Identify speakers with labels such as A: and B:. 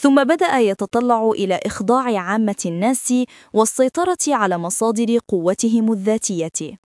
A: ثم بدأ يتطلع إلى إخضاع عامة الناس والسيطرة على مصادر قوتهم الذاتية.